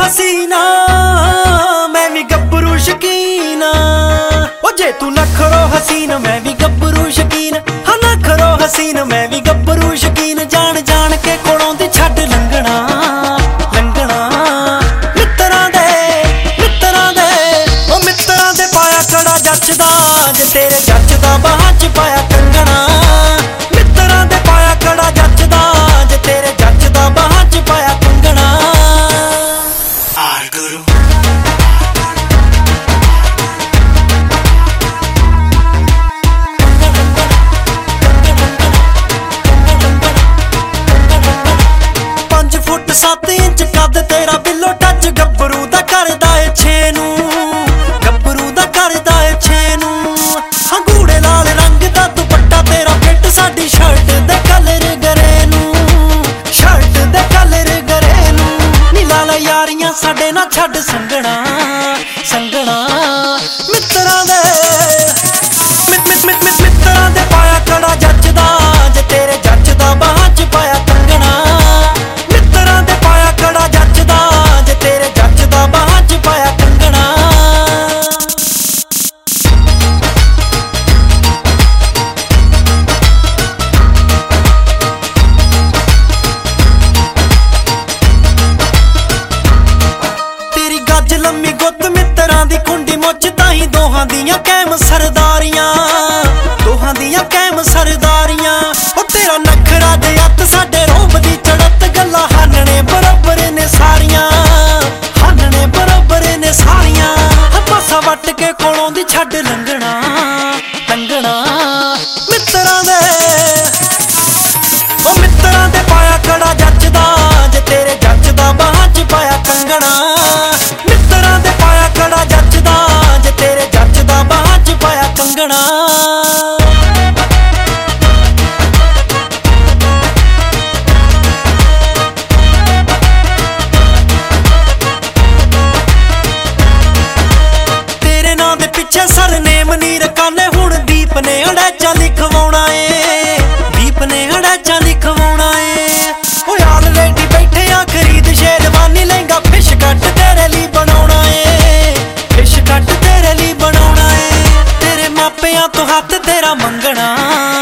ਹਸੀਨਾ ਮੈਂ ਵੀ ਗੱਭਰੂ ਸ਼ਕੀਨਾ ਓ ਜੇ ਤੂੰ ਨਖਰੋ ਹਸੀਨ ਮੈਂ ਵੀ ਗੱਭਰੂ ਸ਼ਕੀਨ ਹਾਂ ਨਖਰੋ ਹਸੀਨ ਮੈਂ ਵੀ ਗੱਭਰੂ ਸ਼ਕੀਨ ਜਾਣ just hit it. ਸਾਡੇ ਨਾ ਛੱਡ ਸੰਗਣਾ ਦੀ ਕੁੰਡੀ ਮੁੱਛ ਤਾਂ ਹੀ ਦੋਹਾਂ ਦੀਆਂ ਕੈਮ ਸਰਦਾਰੀਆਂ। காணா ਪੁੱਤ ਤੇਰਾ ਮੰਗਣਾ।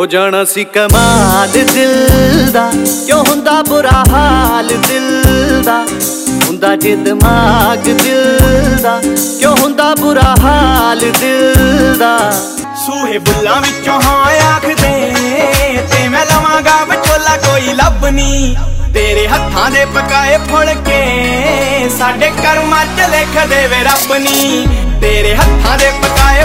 ਹੋ ਜਾਣਾ ਸੀ ਕਮਾਲ ਦਿਲ ਦਾ। ਕਿਉਂ ਹੁੰਦਾ ਬੁਰਾ ਹਾਲ ਦਿਲ ਦਾ? ਹੁੰਦਾ ਜੇ ਦਿਮਾਗ ਦਿਲ ਦਾ। ਕਿਉਂ ਹੁੰਦਾ ਬੁਰਾ ਹਾਲ ਦਿਲ ਦਾ? ਸੂਹੇ ਬੁੱਲਾਂ ਵਿੱਚੋਂ ਹਾਂ ਆਖਦੇ ਤੇ ਮੈਂ ਲਵਾਂਗਾ ਵਿਚੋਲਾ, ਕੋਈ ਲੱਭਨੀ ਤੇਰੇ ਹੱਥਾਂ ਦੇ ਪਕਾਏ ਫੁੱਲ ਕੇ ਸਾਡੇ ਕਰਮਾਂ ਚ ਲਿਖ ਦੇਵੇ ਰੱਬ ਨੀ। ਤੇਰੇ ਹੱਥਾਂ ਦੇ ਪਕਾਏ